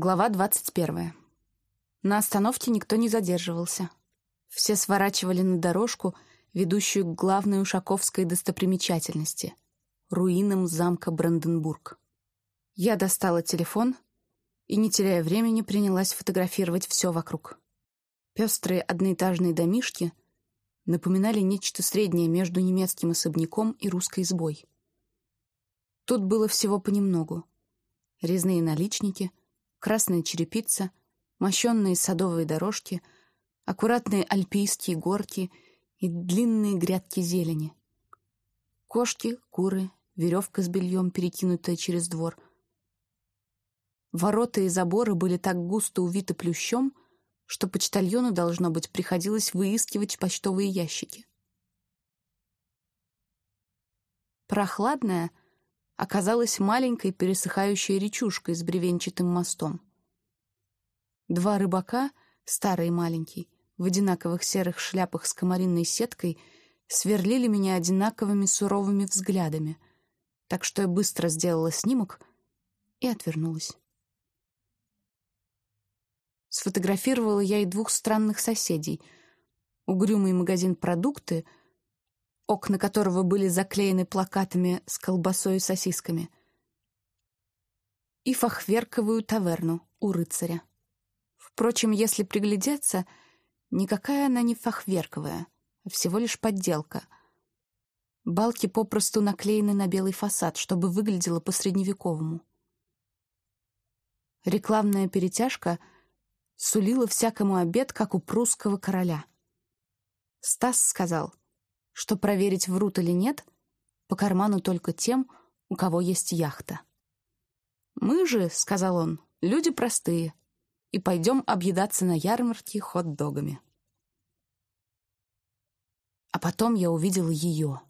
Глава двадцать первая. На остановке никто не задерживался. Все сворачивали на дорожку, ведущую к главной ушаковской достопримечательности — руинам замка Бранденбург. Я достала телефон и, не теряя времени, принялась фотографировать все вокруг. Пестрые одноэтажные домишки напоминали нечто среднее между немецким особняком и русской избой. Тут было всего понемногу. Резные наличники, красная черепица, мощенные садовые дорожки, аккуратные альпийские горки и длинные грядки зелени. Кошки, куры, веревка с бельем, перекинутая через двор. Ворота и заборы были так густо увиты плющом, что почтальону, должно быть, приходилось выискивать почтовые ящики. Прохладная — оказалась маленькой пересыхающей речушкой с бревенчатым мостом. Два рыбака, старый и маленький, в одинаковых серых шляпах с комаринной сеткой, сверлили меня одинаковыми суровыми взглядами, так что я быстро сделала снимок и отвернулась. Сфотографировала я и двух странных соседей. Угрюмый магазин «Продукты» — окна которого были заклеены плакатами с колбасой и сосисками, и фахверковую таверну у рыцаря. Впрочем, если приглядеться, никакая она не фахверковая, а всего лишь подделка. Балки попросту наклеены на белый фасад, чтобы выглядело по-средневековому. Рекламная перетяжка сулила всякому обед, как у прусского короля. Стас сказал — что проверить, врут или нет, по карману только тем, у кого есть яхта. «Мы же, — сказал он, — люди простые, и пойдем объедаться на ярмарке хот-догами». А потом я увидела ее.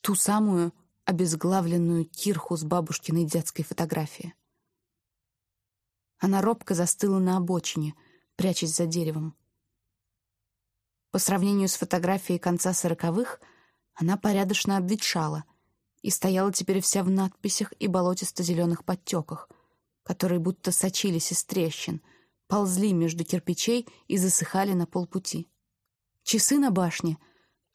Ту самую обезглавленную кирху с бабушкиной детской фотографии. Она робко застыла на обочине, прячась за деревом. По сравнению с фотографией конца сороковых, она порядочно обветшала и стояла теперь вся в надписях и болотисто-зеленых подтеках, которые будто сочились из трещин, ползли между кирпичей и засыхали на полпути. Часы на башне,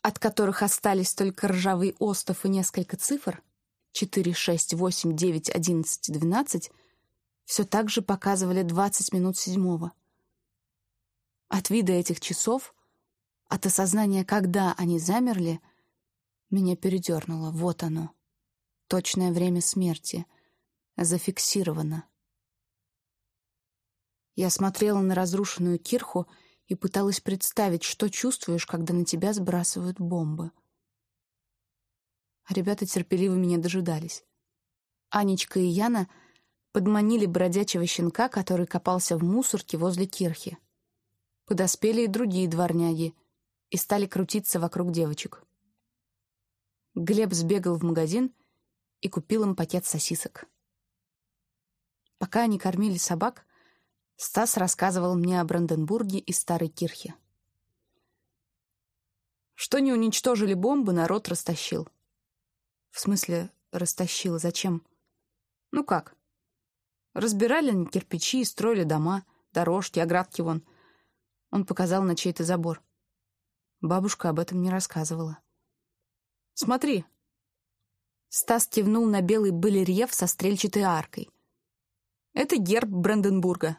от которых остались только ржавый остов и несколько цифр — 4, 6, 8, 9, 11, 12 — все так же показывали 20 минут седьмого. От вида этих часов — от осознания, когда они замерли, меня передернуло. Вот оно. Точное время смерти. Зафиксировано. Я смотрела на разрушенную кирху и пыталась представить, что чувствуешь, когда на тебя сбрасывают бомбы. ребята терпеливо меня дожидались. Анечка и Яна подманили бродячего щенка, который копался в мусорке возле кирхи. Подоспели и другие дворняги, и стали крутиться вокруг девочек. Глеб сбегал в магазин и купил им пакет сосисок. Пока они кормили собак, Стас рассказывал мне о Бранденбурге и Старой Кирхе. Что не уничтожили бомбы, народ растащил. В смысле, растащил, зачем? Ну как? Разбирали кирпичи и строили дома, дорожки, оградки вон. Он показал на чей-то забор. Бабушка об этом не рассказывала. «Смотри!» Стас кивнул на белый балерьеф со стрельчатой аркой. «Это герб Бранденбурга».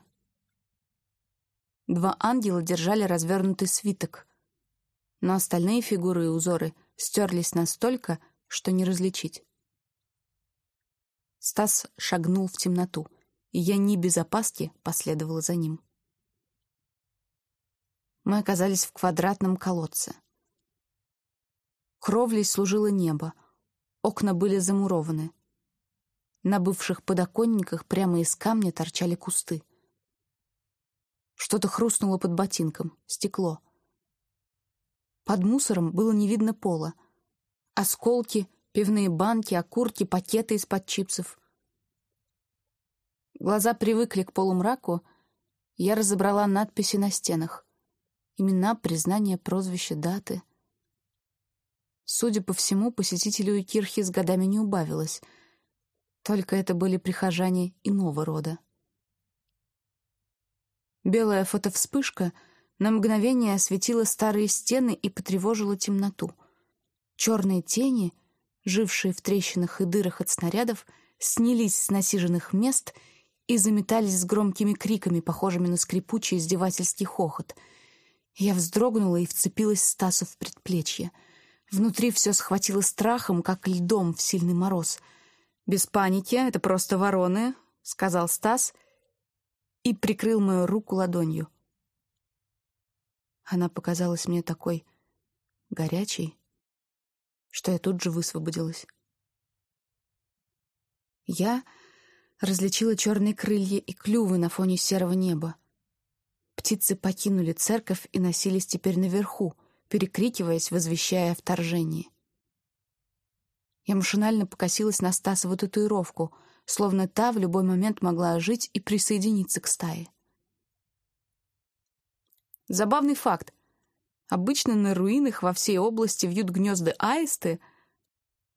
Два ангела держали развернутый свиток, но остальные фигуры и узоры стерлись настолько, что не различить. Стас шагнул в темноту, и я не без опаски последовала за ним. Мы оказались в квадратном колодце. Кровлей служило небо. Окна были замурованы. На бывших подоконниках прямо из камня торчали кусты. Что-то хрустнуло под ботинком. Стекло. Под мусором было не видно пола. Осколки, пивные банки, окурки, пакеты из-под чипсов. Глаза привыкли к полумраку, я разобрала надписи на стенах. Имена, признания, прозвища, даты. Судя по всему, посетителей у кирхи с годами не убавилось. Только это были прихожане иного рода. Белая фотовспышка на мгновение осветила старые стены и потревожила темноту. Черные тени, жившие в трещинах и дырах от снарядов, снялись с насиженных мест и заметались с громкими криками, похожими на скрипучий издевательский хохот. Я вздрогнула и вцепилась Стасу в предплечье. Внутри все схватило страхом, как льдом в сильный мороз. «Без паники, это просто вороны», — сказал Стас и прикрыл мою руку ладонью. Она показалась мне такой горячей, что я тут же высвободилась. Я различила черные крылья и клювы на фоне серого неба. Птицы покинули церковь и носились теперь наверху, перекрикиваясь, возвещая о вторжении. Я машинально покосилась на Стасову татуировку, словно та в любой момент могла ожить и присоединиться к стае. Забавный факт. Обычно на руинах во всей области вьют гнезда аисты,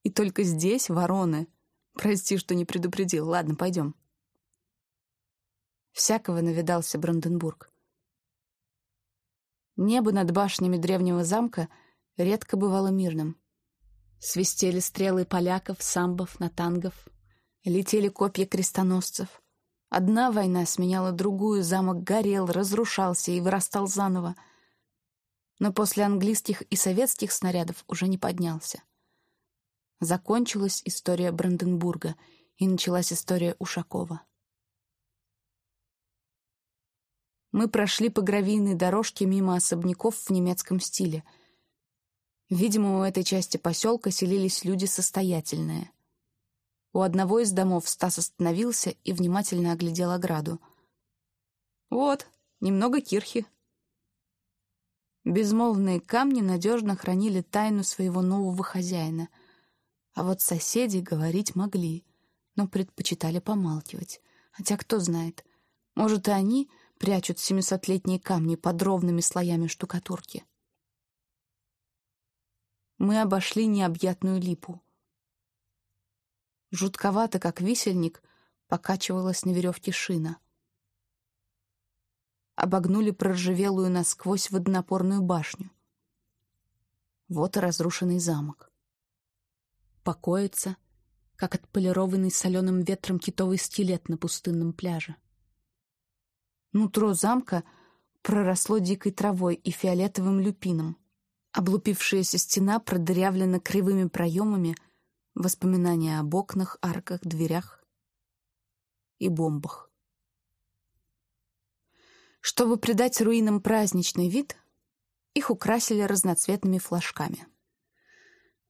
и только здесь вороны. Прости, что не предупредил. Ладно, пойдем. Всякого навидался Бранденбург. Небо над башнями древнего замка редко бывало мирным. Свистели стрелы поляков, самбов, натангов. Летели копья крестоносцев. Одна война сменяла другую, замок горел, разрушался и вырастал заново. Но после английских и советских снарядов уже не поднялся. Закончилась история Бранденбурга, и началась история Ушакова. Мы прошли по гравийной дорожке мимо особняков в немецком стиле. Видимо, у этой части поселка селились люди состоятельные. У одного из домов Стас остановился и внимательно оглядел ограду. «Вот, немного кирхи». Безмолвные камни надежно хранили тайну своего нового хозяина. А вот соседи говорить могли, но предпочитали помалкивать. Хотя кто знает, может, и они прячут семисотлетние камни под ровными слоями штукатурки. Мы обошли необъятную липу. Жутковато, как висельник, покачивалась на веревке шина. Обогнули проржавелую насквозь водонапорную башню. Вот и разрушенный замок. Покоится, как отполированный соленым ветром китовый скелет на пустынном пляже. Нутро замка проросло дикой травой и фиолетовым люпином. Облупившаяся стена продырявлена кривыми проемами — Воспоминания об окнах, арках, дверях и бомбах. Чтобы придать руинам праздничный вид, их украсили разноцветными флажками.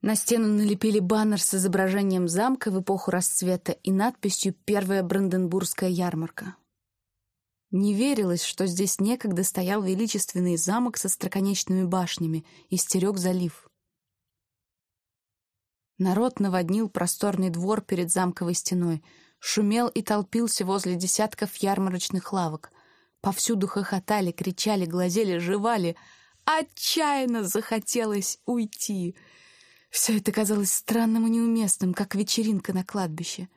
На стену налепили баннер с изображением замка в эпоху расцвета и надписью «Первая Бранденбургская ярмарка». Не верилось, что здесь некогда стоял величественный замок со строконечными башнями и стерег залив. Народ наводнил просторный двор перед замковой стеной, шумел и толпился возле десятков ярмарочных лавок. Повсюду хохотали, кричали, глазели, жевали. Отчаянно захотелось уйти. Все это казалось странным и неуместным, как вечеринка на кладбище.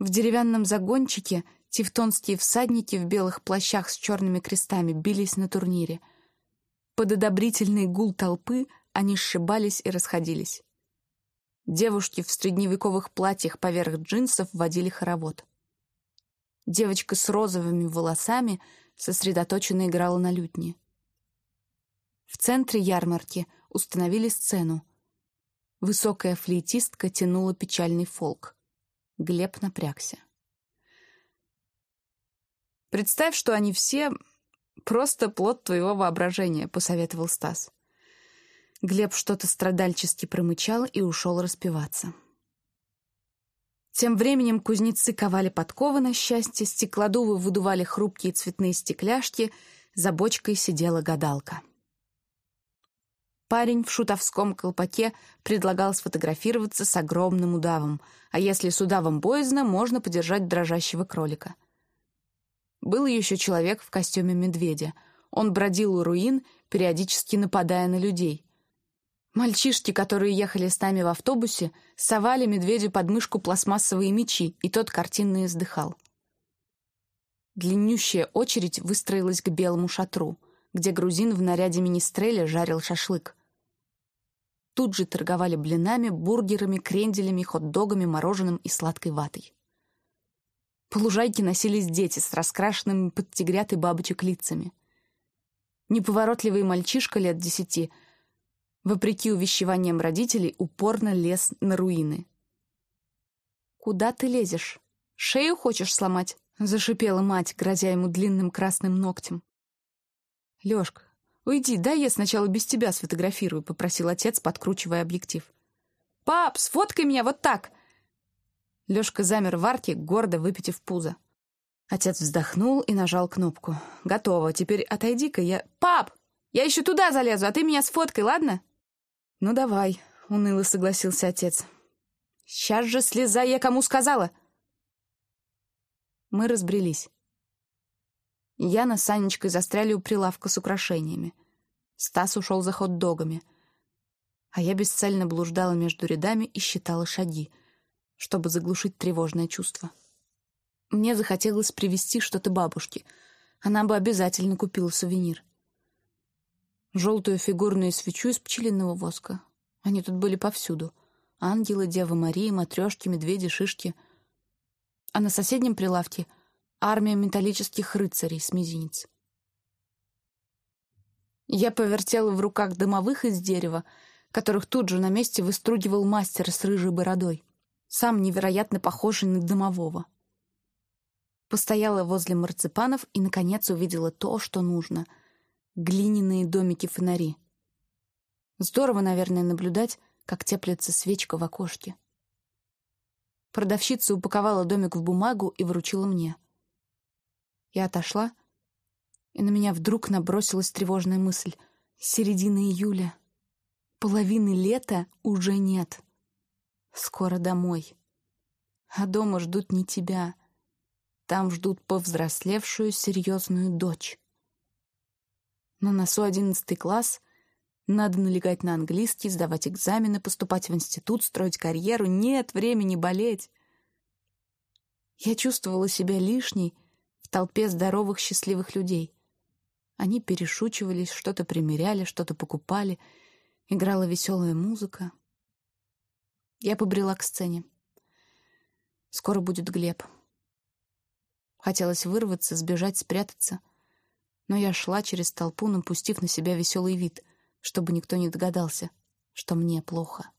В деревянном загончике тевтонские всадники в белых плащах с черными крестами бились на турнире. Под одобрительный гул толпы — они сшибались и расходились. Девушки в средневековых платьях поверх джинсов водили хоровод. Девочка с розовыми волосами сосредоточенно играла на лютне. В центре ярмарки установили сцену. Высокая флейтистка тянула печальный фолк. Глеб напрягся. «Представь, что они все просто плод твоего воображения», — посоветовал Стас. Глеб что-то страдальчески промычал и ушел распеваться. Тем временем кузнецы ковали подковы на счастье, стеклодувы выдували хрупкие цветные стекляшки, за бочкой сидела гадалка. Парень в шутовском колпаке предлагал сфотографироваться с огромным удавом, а если с удавом боязно, можно подержать дрожащего кролика. Был еще человек в костюме медведя. Он бродил у руин, периодически нападая на людей. Мальчишки, которые ехали с нами в автобусе, совали медведю под мышку пластмассовые мечи, и тот картинно издыхал. Длиннющая очередь выстроилась к белому шатру, где грузин в наряде министреля жарил шашлык. Тут же торговали блинами, бургерами, кренделями, хот-догами, мороженым и сладкой ватой. По лужайке носились дети с раскрашенными под тигрят и бабочек лицами. Неповоротливый мальчишка лет десяти, вопреки увещеваниям родителей, упорно лез на руины. «Куда ты лезешь? Шею хочешь сломать?» — зашипела мать, грозя ему длинным красным ногтем. «Лёшка, уйди, дай я сначала без тебя сфотографирую», — попросил отец, подкручивая объектив. «Пап, сфоткай меня вот так!» Лёшка замер в арке, гордо выпитив пузо. Отец вздохнул и нажал кнопку. «Готово. Теперь отойди-ка, я...» «Пап! Я еще туда залезу, а ты меня сфоткай, ладно?» «Ну, давай», — уныло согласился отец. «Сейчас же слезай, я кому сказала!» Мы разбрелись. Яна с Санечкой застряли у прилавка с украшениями. Стас ушел за хот-догами. А я бесцельно блуждала между рядами и считала шаги, чтобы заглушить тревожное чувство. Мне захотелось привезти что-то бабушке. Она бы обязательно купила сувенир. Желтую фигурную свечу из пчелиного воска. Они тут были повсюду. Ангелы, Дева Мария, матрешки, медведи, шишки. А на соседнем прилавке — армия металлических рыцарей с мизинец. Я повертела в руках дымовых из дерева, которых тут же на месте выстругивал мастер с рыжей бородой, сам невероятно похожий на дымового. Постояла возле марципанов и, наконец, увидела то, что нужно — глиняные домики-фонари. Здорово, наверное, наблюдать, как теплится свечка в окошке. Продавщица упаковала домик в бумагу и вручила мне. Я отошла, и на меня вдруг набросилась тревожная мысль. Середина июля. Половины лета уже нет. Скоро домой. А дома ждут не тебя, там ждут повзрослевшую серьезную дочь. На носу одиннадцатый класс. Надо налегать на английский, сдавать экзамены, поступать в институт, строить карьеру. Нет времени болеть. Я чувствовала себя лишней в толпе здоровых, счастливых людей. Они перешучивались, что-то примеряли, что-то покупали. Играла веселая музыка. Я побрела к сцене. Скоро будет Глеб. Хотелось вырваться, сбежать, спрятаться. Но я шла через толпу, напустив на себя веселый вид, чтобы никто не догадался, что мне плохо.